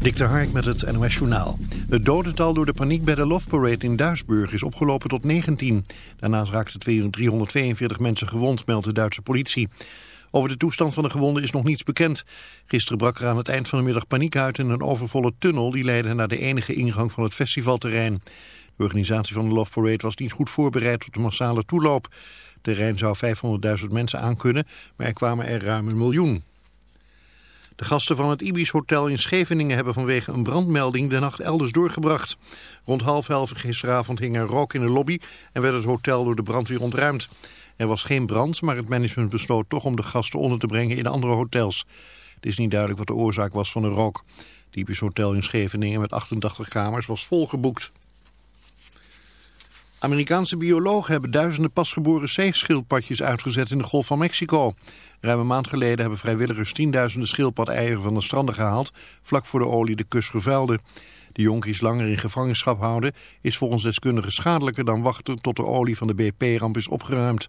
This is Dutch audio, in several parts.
Dik de Hark met het NOS Journaal. Het dodental door de paniek bij de Love Parade in Duisburg is opgelopen tot 19. Daarnaast raakten 342 mensen gewond, meldt de Duitse politie. Over de toestand van de gewonden is nog niets bekend. Gisteren brak er aan het eind van de middag paniek uit in een overvolle tunnel... die leidde naar de enige ingang van het festivalterrein. De organisatie van de Love Parade was niet goed voorbereid op de massale toeloop. Het terrein zou 500.000 mensen aankunnen, maar er kwamen er ruim een miljoen. De gasten van het Ibis Hotel in Scheveningen hebben vanwege een brandmelding de nacht elders doorgebracht. Rond half elf gisteravond hing er rook in de lobby en werd het hotel door de brandweer ontruimd. Er was geen brand, maar het management besloot toch om de gasten onder te brengen in andere hotels. Het is niet duidelijk wat de oorzaak was van de rook. Het Ibis Hotel in Scheveningen met 88 kamers was volgeboekt. Amerikaanse biologen hebben duizenden pasgeboren zeeschildpadjes uitgezet in de Golf van Mexico. Ruim een maand geleden hebben vrijwilligers tienduizenden schildpad-eieren van de stranden gehaald, vlak voor de olie de kust gevuilde. De jonkies langer in gevangenschap houden is volgens deskundigen schadelijker dan wachten tot de olie van de BP-ramp is opgeruimd.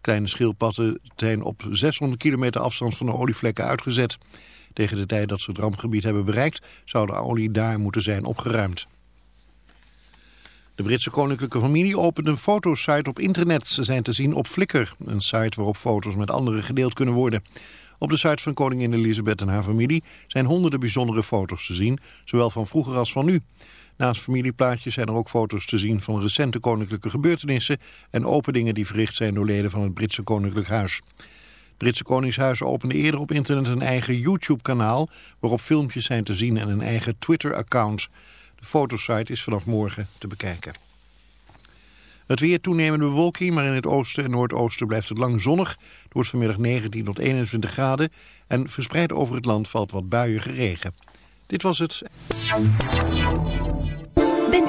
Kleine schildpadden zijn op 600 kilometer afstand van de olievlekken uitgezet. Tegen de tijd dat ze het rampgebied hebben bereikt zou de olie daar moeten zijn opgeruimd. De Britse koninklijke familie opent een fotosite op internet. Ze zijn te zien op Flickr, een site waarop foto's met anderen gedeeld kunnen worden. Op de site van koningin Elizabeth en haar familie zijn honderden bijzondere foto's te zien, zowel van vroeger als van nu. Naast familieplaatjes zijn er ook foto's te zien van recente koninklijke gebeurtenissen en openingen die verricht zijn door leden van het Britse Koninklijk Huis. Het Britse Koningshuis opende eerder op internet een eigen YouTube-kanaal waarop filmpjes zijn te zien en een eigen Twitter-account. De fotosite is vanaf morgen te bekijken. Het weer toenemende bewolking, maar in het oosten en noordoosten blijft het lang zonnig. Het wordt vanmiddag 19 tot 21 graden en verspreid over het land valt wat buiige regen. Dit was het.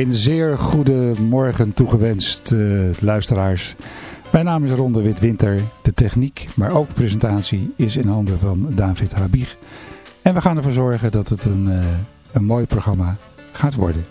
Een zeer goede morgen toegewenst, eh, luisteraars. Mijn naam is Ronde Witwinter. De techniek, maar ook de presentatie is in handen van David Habig. En we gaan ervoor zorgen dat het een, eh, een mooi programma gaat worden.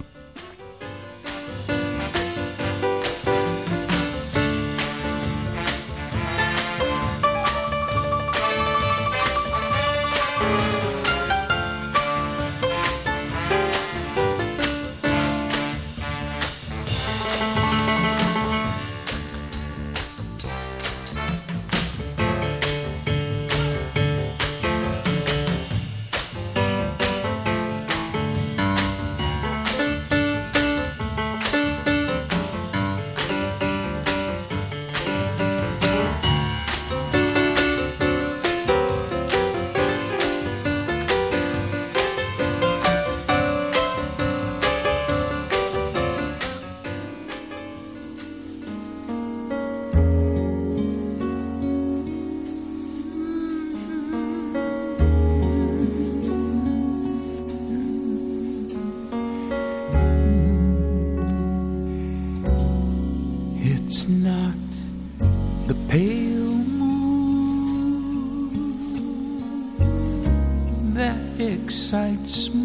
Excites me,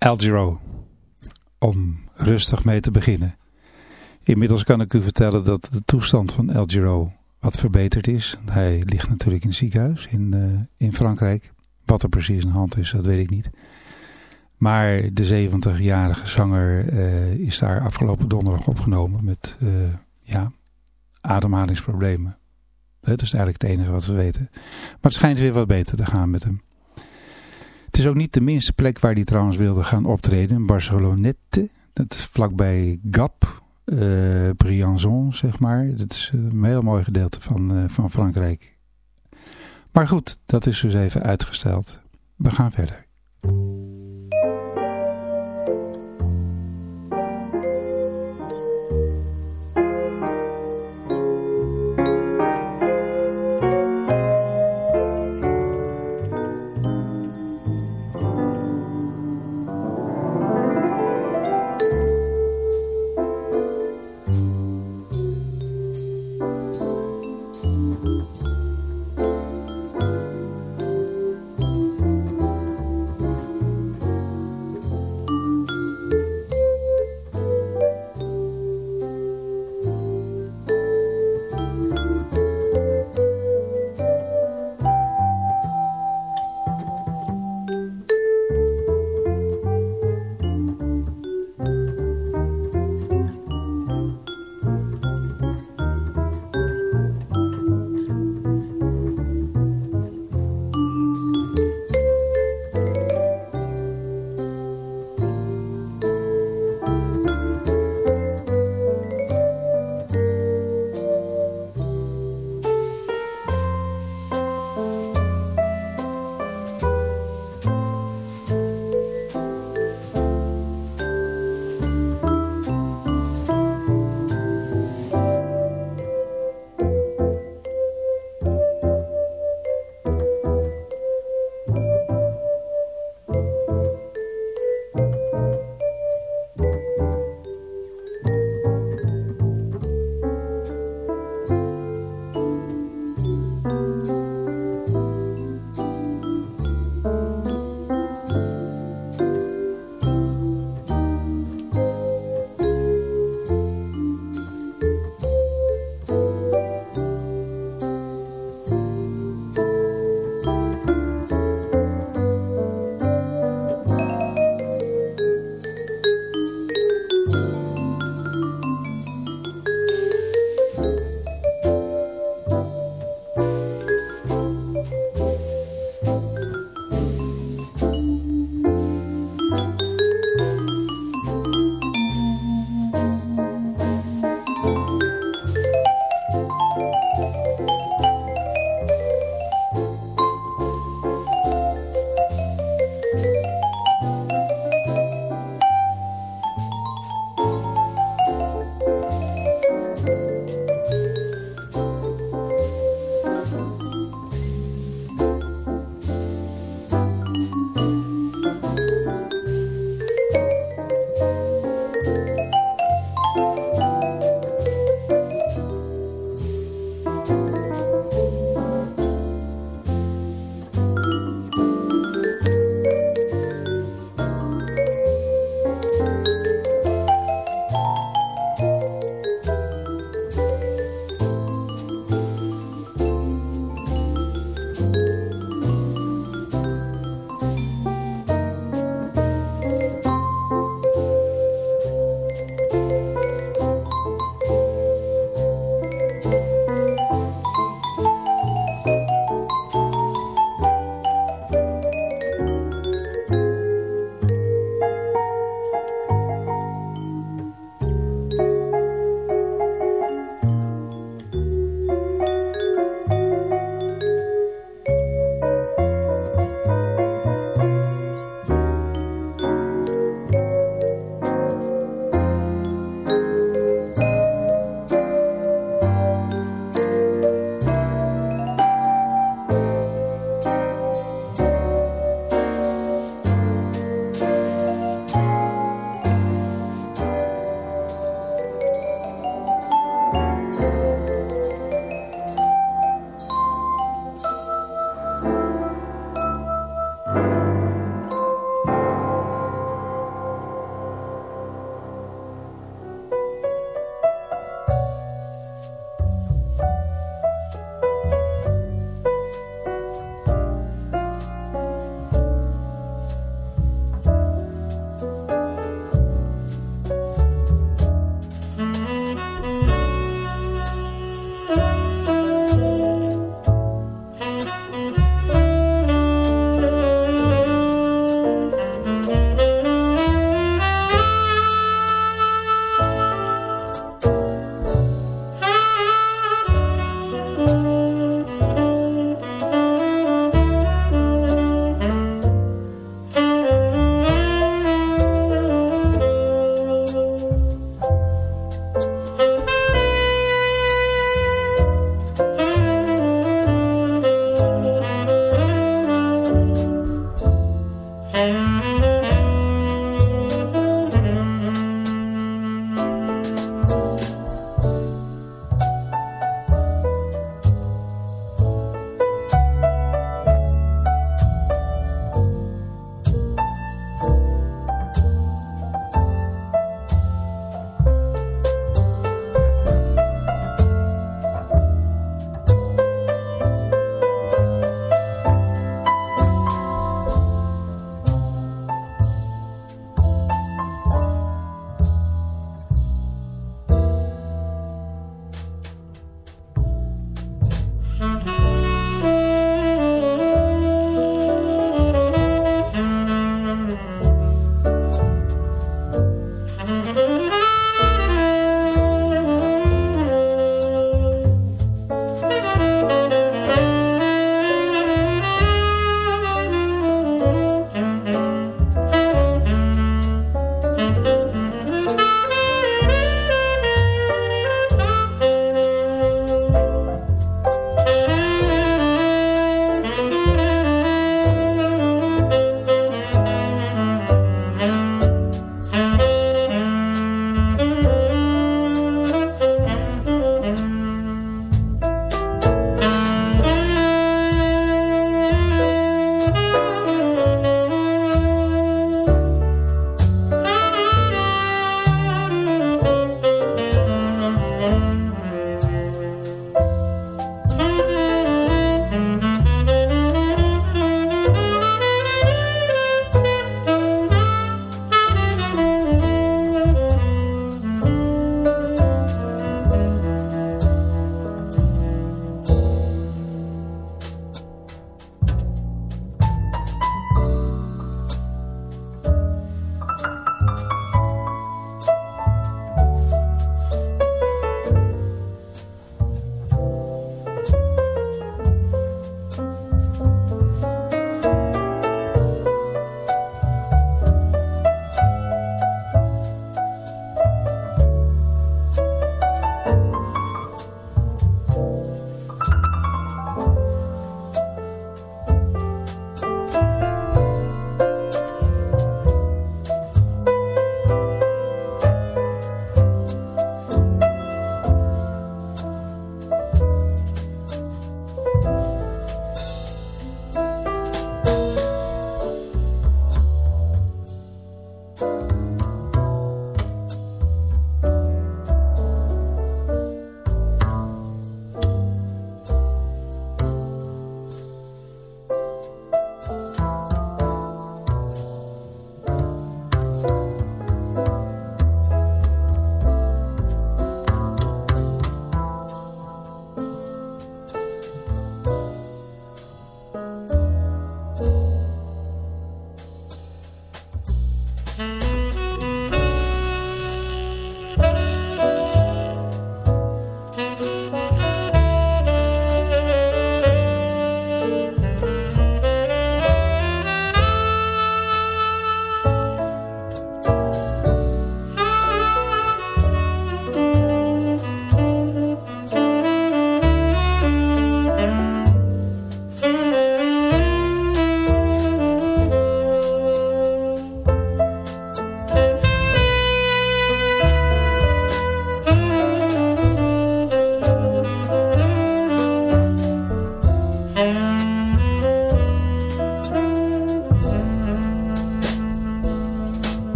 Al Giro. Om rustig mee te beginnen. Inmiddels kan ik u vertellen dat de toestand van El Giro wat verbeterd is. Hij ligt natuurlijk in het ziekenhuis in, eh, in Frankrijk. Wat er precies aan de hand is, dat weet ik niet. Maar de 70-jarige zanger eh, is daar afgelopen donderdag opgenomen met eh, ja, ademhalingsproblemen. Dat is eigenlijk het enige wat we weten. Maar het schijnt weer wat beter te gaan met hem. Het is ook niet de minste plek waar hij trouwens wilde gaan optreden. Barcelonette. Dat is vlakbij Gap. eh Briançon, zeg maar. Dat is een heel mooi gedeelte van, eh, van Frankrijk. Maar goed, dat is dus even uitgesteld. We gaan verder.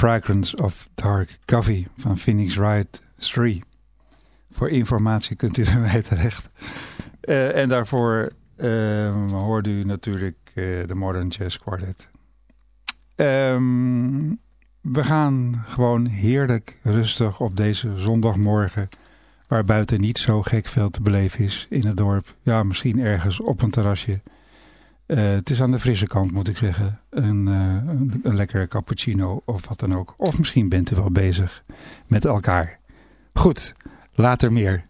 Fragrance of Dark Coffee van Phoenix Wright 3. Voor informatie kunt u bij terecht. Eh, en daarvoor uh, hoorde u natuurlijk uh, de Modern Jazz Quartet. Um, we gaan gewoon heerlijk rustig op deze zondagmorgen... waar buiten niet zo gek veel te beleven is in het dorp. Ja, misschien ergens op een terrasje... Uh, het is aan de frisse kant, moet ik zeggen. Een, uh, een, een, lekkere cappuccino of wat dan ook. Of misschien bent u wel bezig met elkaar. Goed, later meer.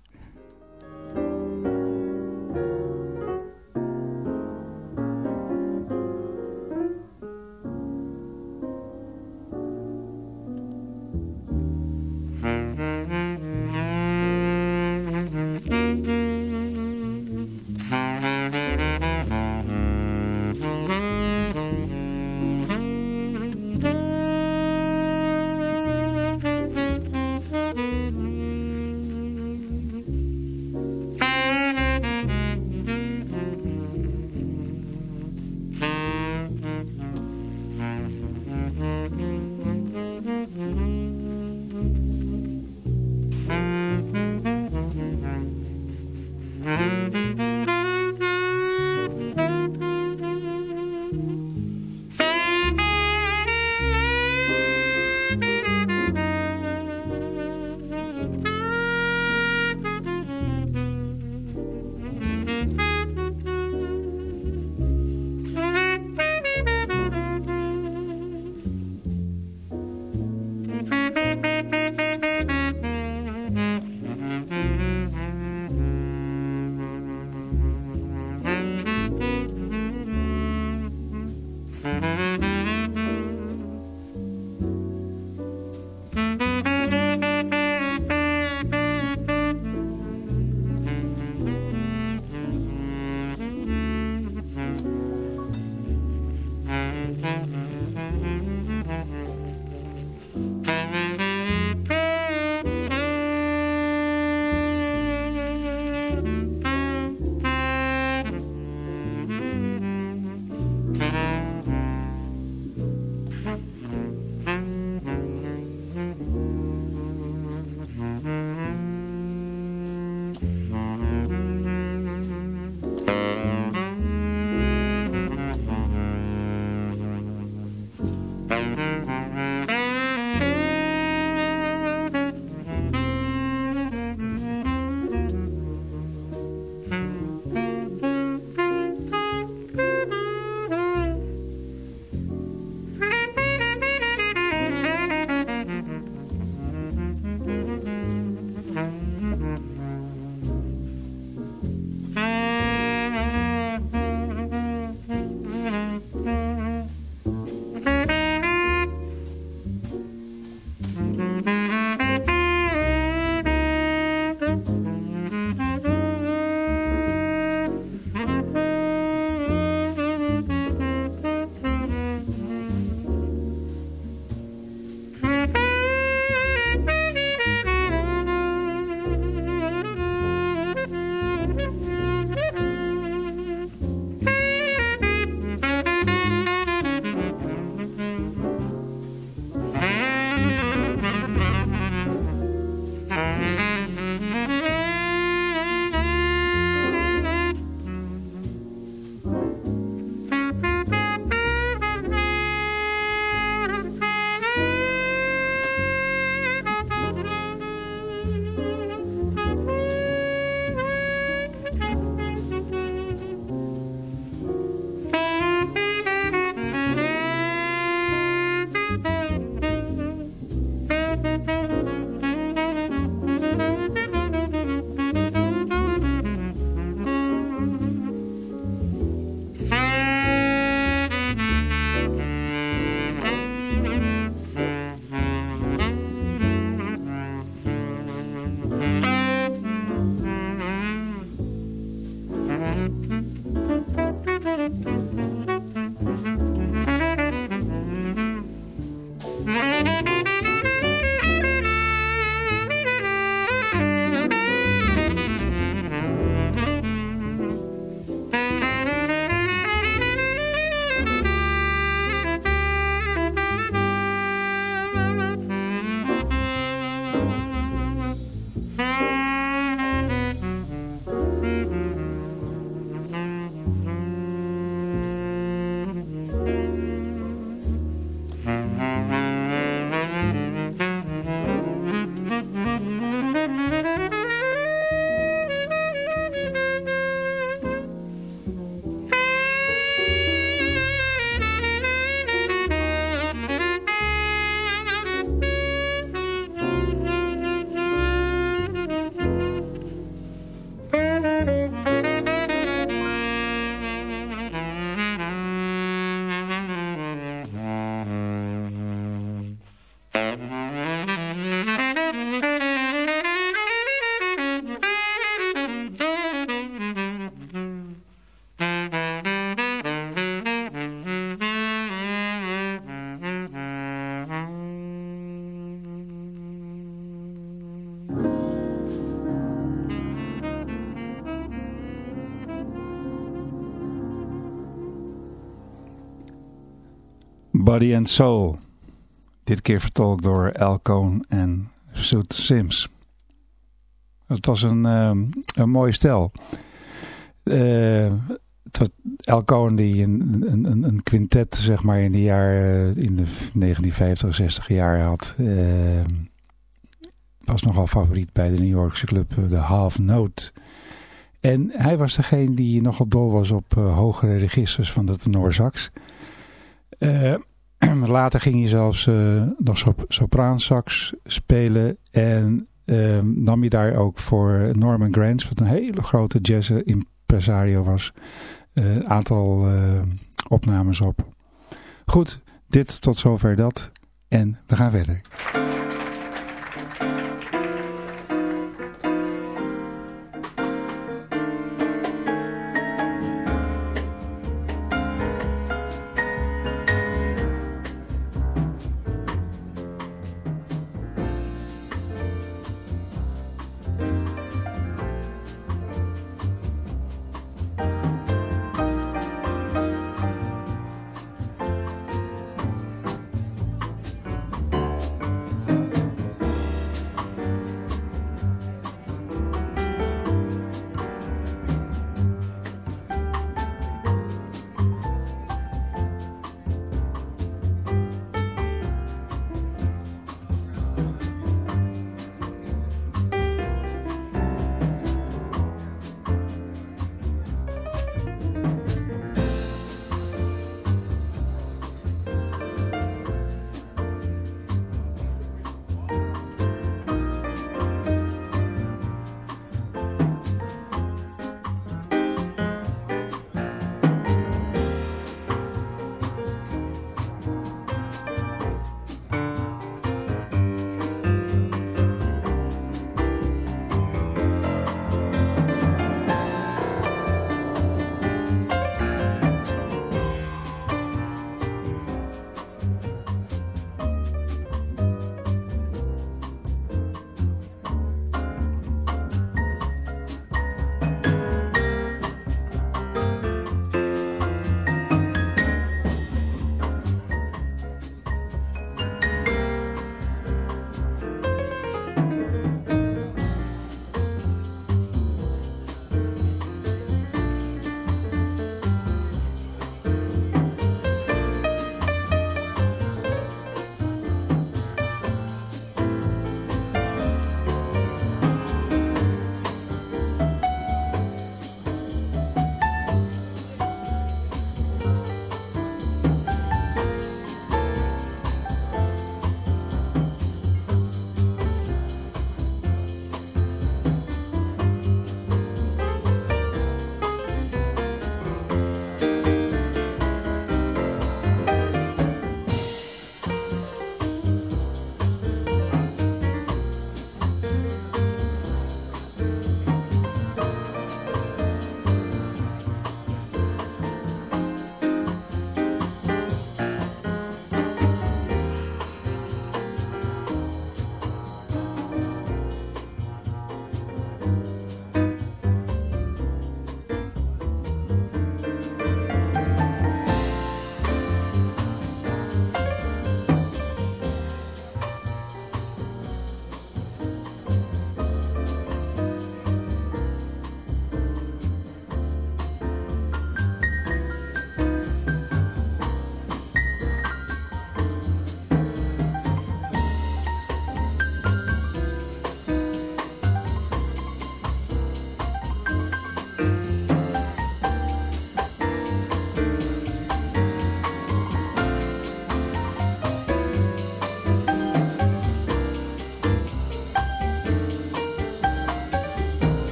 Body and Soul. Dit keer vertolkt door Al Cohn en Soet Sims. Het was een, um, een mooie stel. Uh, Al Cohn die een, een, een quintet zeg maar in de jaren in de 1950, 60 jaar had. Uh, was nogal favoriet bij de New Yorkse club de Half Note. En hij was degene die nogal dol was op hogere registers van de tenorsax. Uh, later ging hij zelfs uh, nog sop sopraansax spelen. En nam je daar ook voor Norman Granz, wat een hele grote jazz impresario was, een aantal opnames op. Goed, dit tot zover dat. En we gaan verder.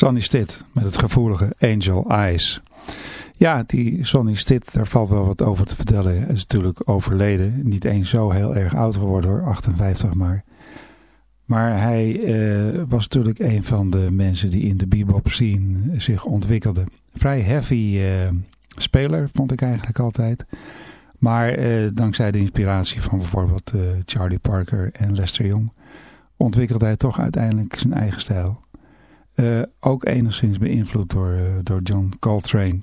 Sonny Stitt met het gevoelige Angel Eyes. Ja, die Sonny Stitt, daar valt wel wat over te vertellen. Hij is natuurlijk overleden. Niet eens zo heel erg oud geworden hoor, 58 maar. Maar hij eh, was natuurlijk een van de mensen die in de bebop scene zich ontwikkelde. Vrij heavy eh, speler vond ik eigenlijk altijd. Maar eh, dankzij de inspiratie van bijvoorbeeld Charlie Parker en Lester Young... ontwikkelde hij toch uiteindelijk zijn eigen stijl. Eh, ook enigszins beïnvloed door, eh, door John Coltrane.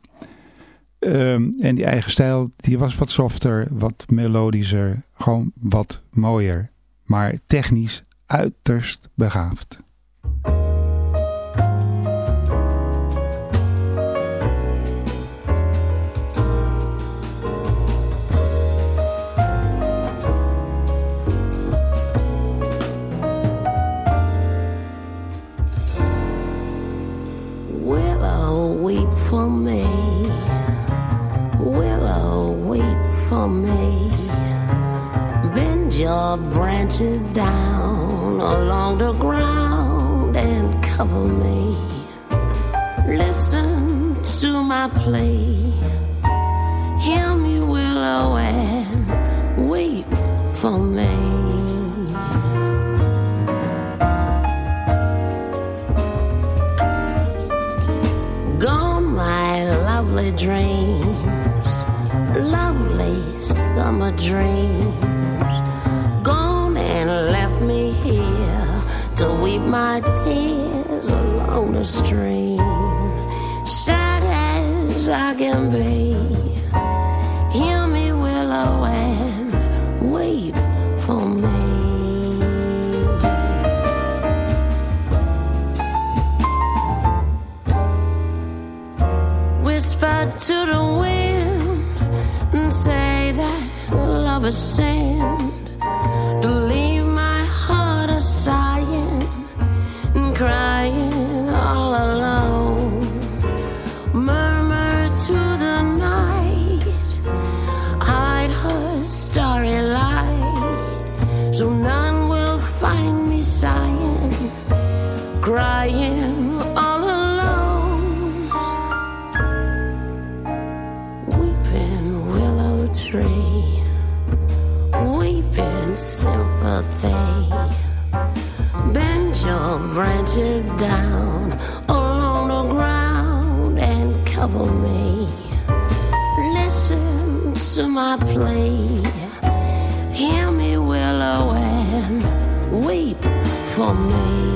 Ehm, en die eigen stijl, die was wat softer, wat melodischer, gewoon wat mooier. Maar technisch uiterst begaafd. Your branches down along the ground and cover me. Listen to my plea. Hear me, willow, and weep for me. Gone my lovely dreams, lovely summer dreams. Left me here to weep my tears along the stream. Sad as I can be, hear me, willow, and weep for me. whisper to the wind and say that love is sent branches down along the ground and cover me. Listen to my plea. Hear me, willow, oh, and weep for me.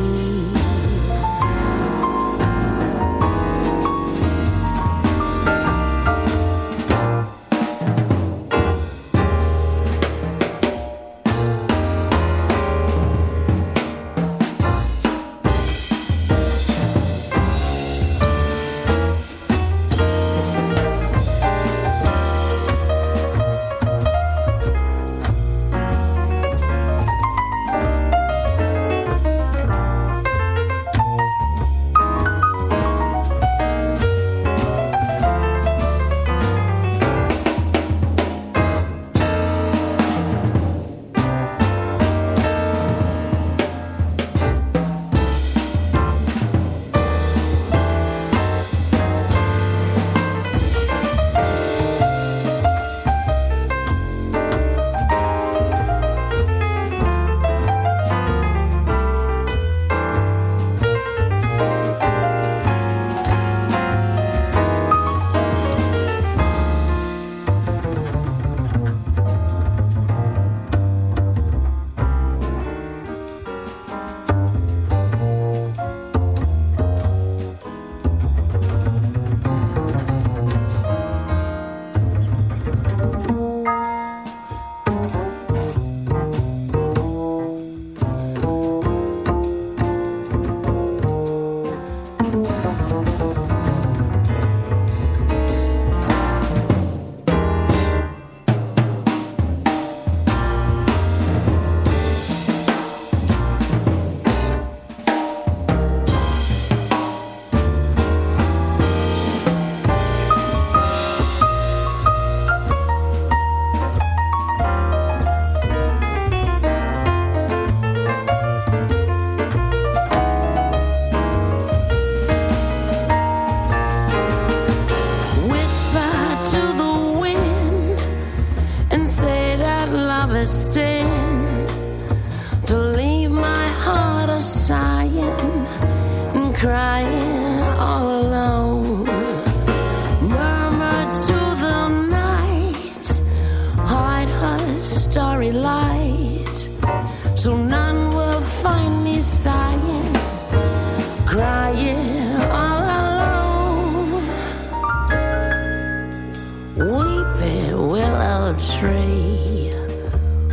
astray.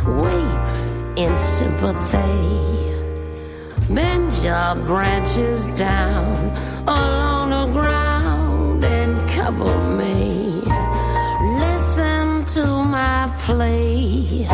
Wave in sympathy. Bend your branches down along the ground and cover me. Listen to my plea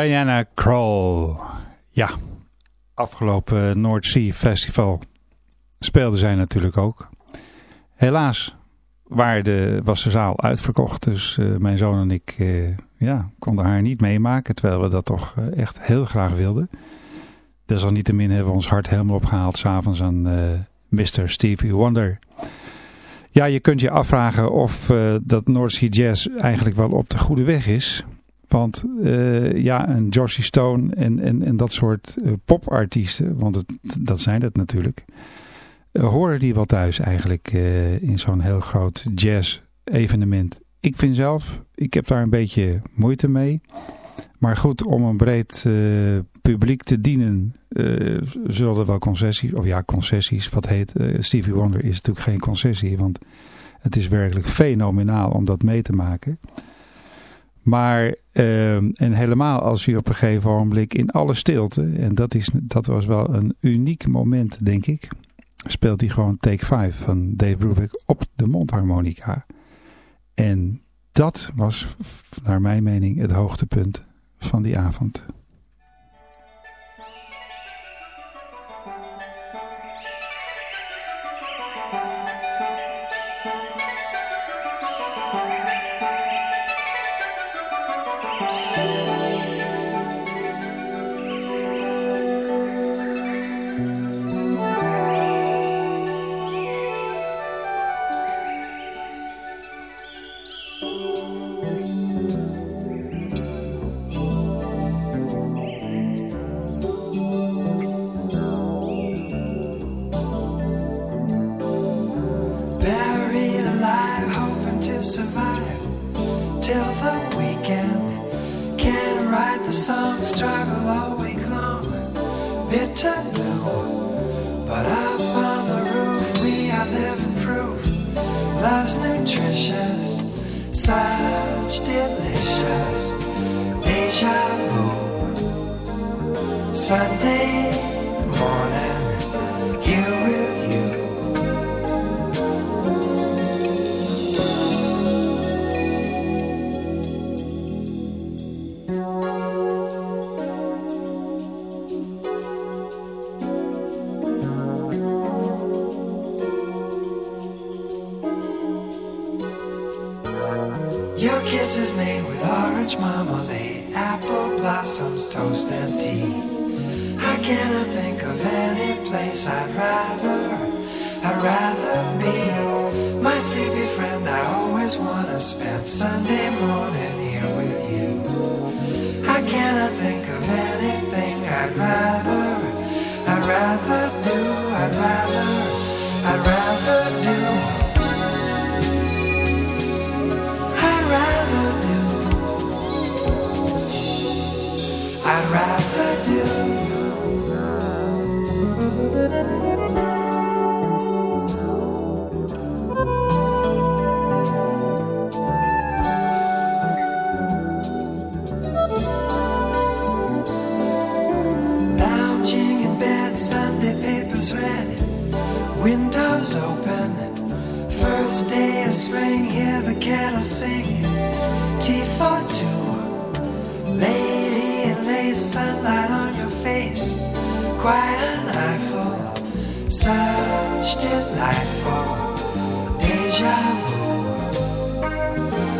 Diana Krall. Ja, afgelopen North Sea Festival speelde zij natuurlijk ook. Helaas waar de, was de zaal uitverkocht. Dus eh, mijn zoon en ik eh, ja, konden haar niet meemaken. Terwijl we dat toch eh, echt heel graag wilden. Desalniettemin hebben we ons hart helemaal opgehaald. S'avonds aan Mr. Stevie Wonder. Ja, je kunt je afvragen of dat North Sea Jazz eigenlijk wel op de goede weg is. Want eh, ja, een Georgie Stone en, en, en dat soort eh, popartiesten, want het, dat zijn het natuurlijk, eh, horen die wel thuis eigenlijk in zo'n heel groot jazz evenement. Ik vind zelf, ik heb daar een beetje moeite mee. Maar goed, om een breed publiek te dienen, zullen er wel concessies, of ja, concessies, wat heet Stevie Wonder is natuurlijk geen concessie, want het is werkelijk fenomenaal om dat mee te maken. Maar, eh, en helemaal als hij op een gegeven ogenblik in alle stilte, en dat, is, dat was wel een uniek moment, denk ik, speelt hij gewoon Take 5 van Dave Brubeck op de mondharmonica. En dat was, naar mijn mening, het hoogtepunt van die avond. Rather be. My sleepy friend, I always wanna spend Sunday morning here with you. I cannot think First day of spring, hear the kettle sing. Tea for two, lady in lace, sunlight on your face. Quite an eyeful, such delightful deja vu.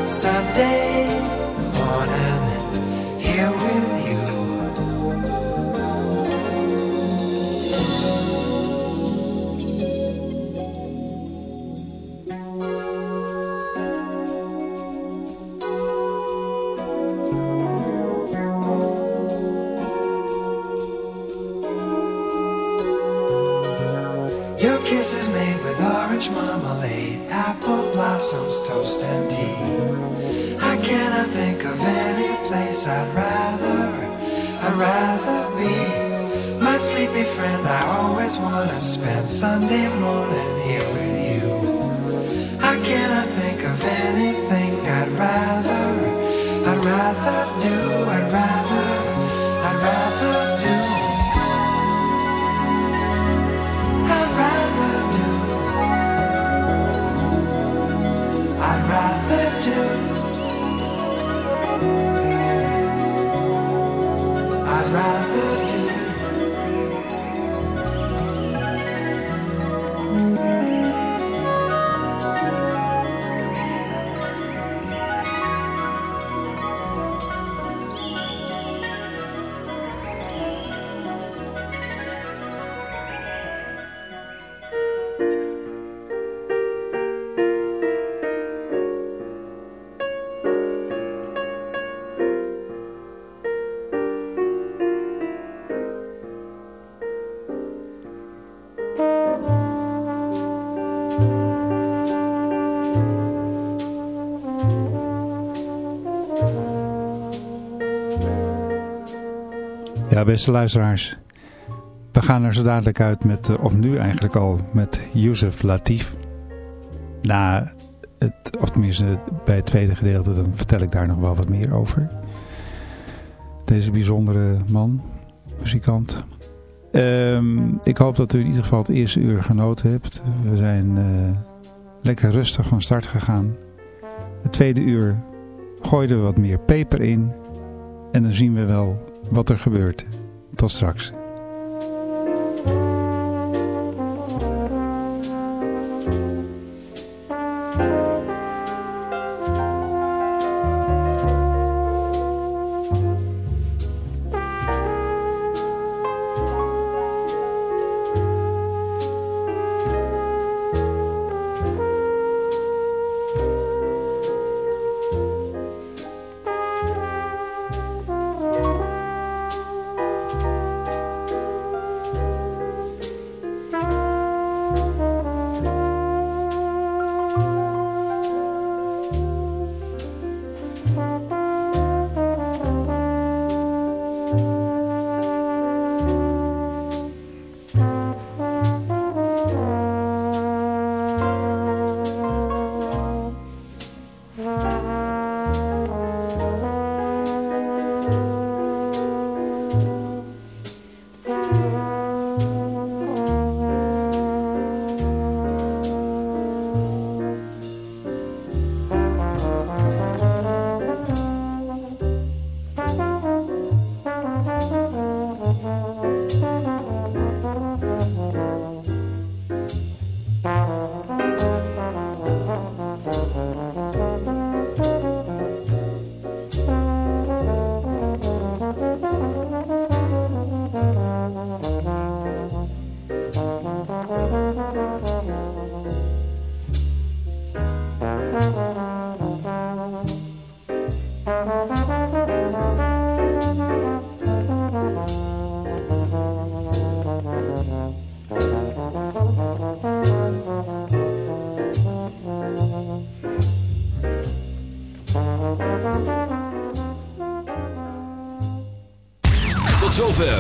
Sunday do it right. Beste luisteraars. We gaan er zo dadelijk uit met, eh, of nu eigenlijk al, met Yusuf Latif. Na het, of tenminste bij het tweede gedeelte, dan vertel ik daar nog wel wat meer over. Deze bijzondere man, muzikant. Ehm, ik hoop dat u in ieder geval het eerste uur genoten hebt. We zijn eh, lekker rustig van start gegaan. Het tweede uur gooiden we wat meer peper in. En dan zien we wel wat er gebeurt. Tot straks.